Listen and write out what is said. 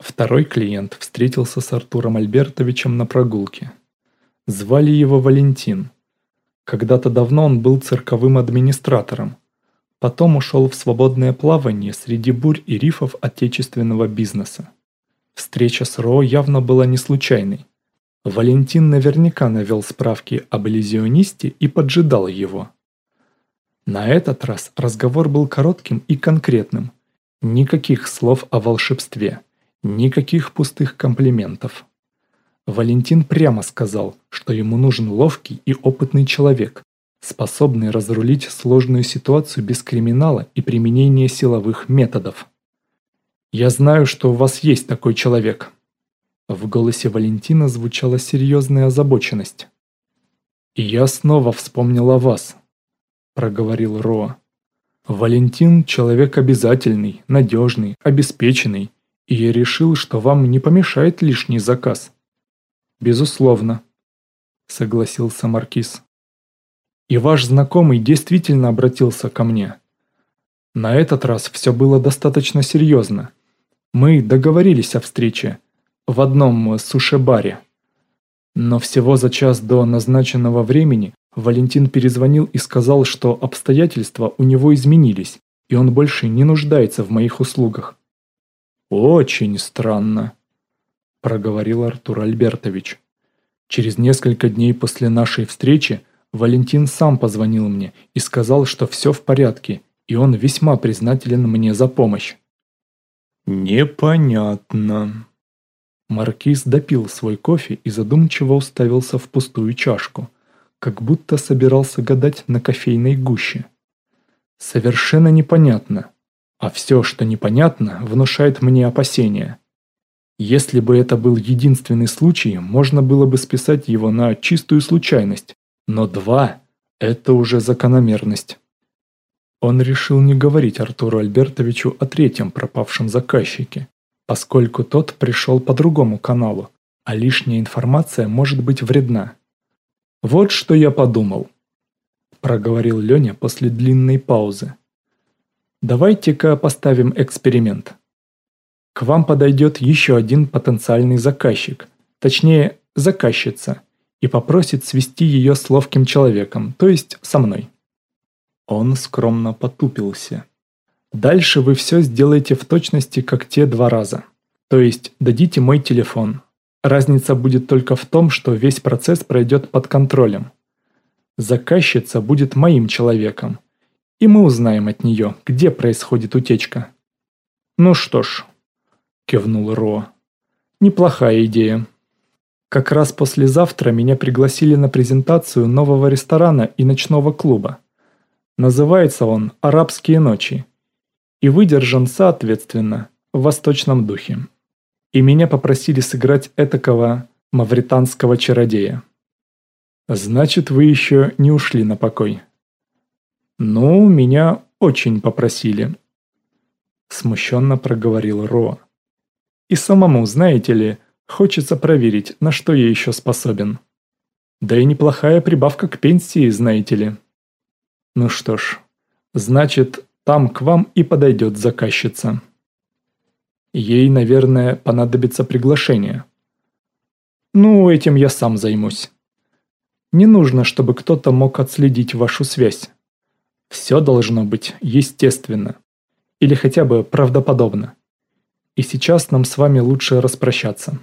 Второй клиент встретился с Артуром Альбертовичем на прогулке. Звали его Валентин. Когда-то давно он был цирковым администратором. Потом ушел в свободное плавание среди бурь и рифов отечественного бизнеса. Встреча с Ро явно была не случайной. Валентин наверняка навел справки об иллюзионисте и поджидал его. На этот раз разговор был коротким и конкретным. Никаких слов о волшебстве. Никаких пустых комплиментов. Валентин прямо сказал, что ему нужен ловкий и опытный человек, способный разрулить сложную ситуацию без криминала и применения силовых методов. «Я знаю, что у вас есть такой человек». В голосе Валентина звучала серьезная озабоченность. «И я снова вспомнил о вас», – проговорил Роа. «Валентин – человек обязательный, надежный, обеспеченный, и я решил, что вам не помешает лишний заказ». «Безусловно», — согласился Маркиз. «И ваш знакомый действительно обратился ко мне. На этот раз все было достаточно серьезно. Мы договорились о встрече в одном суши-баре. Но всего за час до назначенного времени Валентин перезвонил и сказал, что обстоятельства у него изменились, и он больше не нуждается в моих услугах. «Очень странно», – проговорил Артур Альбертович. «Через несколько дней после нашей встречи Валентин сам позвонил мне и сказал, что все в порядке, и он весьма признателен мне за помощь». «Непонятно». Маркиз допил свой кофе и задумчиво уставился в пустую чашку, как будто собирался гадать на кофейной гуще. «Совершенно непонятно», а все, что непонятно, внушает мне опасения. Если бы это был единственный случай, можно было бы списать его на чистую случайность, но два – это уже закономерность. Он решил не говорить Артуру Альбертовичу о третьем пропавшем заказчике, поскольку тот пришел по другому каналу, а лишняя информация может быть вредна. «Вот что я подумал», – проговорил Леня после длинной паузы. Давайте-ка поставим эксперимент. К вам подойдет еще один потенциальный заказчик, точнее, заказчица, и попросит свести ее с ловким человеком, то есть со мной. Он скромно потупился. Дальше вы все сделаете в точности, как те два раза. То есть дадите мой телефон. Разница будет только в том, что весь процесс пройдет под контролем. Заказчица будет моим человеком, и мы узнаем от нее, где происходит утечка. Ну что ж, кивнул Ро. Неплохая идея. Как раз послезавтра меня пригласили на презентацию нового ресторана и ночного клуба. Называется он «Арабские ночи» и выдержан соответственно в восточном духе. И меня попросили сыграть этакого мавританского чародея. Значит, вы еще не ушли на покой. «Ну, меня очень попросили», – смущенно проговорил Ро. «И самому, знаете ли, хочется проверить, на что я еще способен. Да и неплохая прибавка к пенсии, знаете ли». «Ну что ж, значит, там к вам и подойдет заказчица». Ей, наверное, понадобится приглашение. Ну, этим я сам займусь. Не нужно, чтобы кто-то мог отследить вашу связь. Все должно быть естественно. Или хотя бы правдоподобно. И сейчас нам с вами лучше распрощаться.